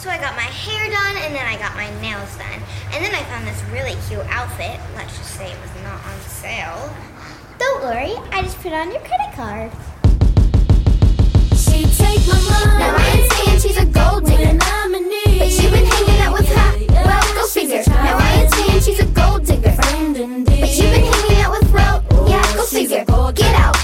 So I got my hair done and then I got my nails done. And then I found this really cute outfit. Let's just say it was not on sale. Don't worry, I just put on your credit card. She take my money. Now I ain't saying she's a gold digger. But she been hanging out with hot, well, go figure. Now I ain't saying she's a gold digger. But she been hanging out with, well, yeah, go figure. Get out.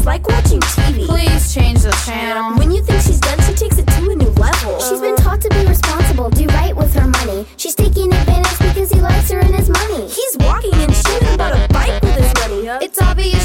It's like watching TV. Please change the channel. When you think she's done, she takes it to a new level. She's been taught to be responsible, do right with her money. She's taking advantage because he likes her and his money. He's walking and shooting about a bike with his money. It's obvious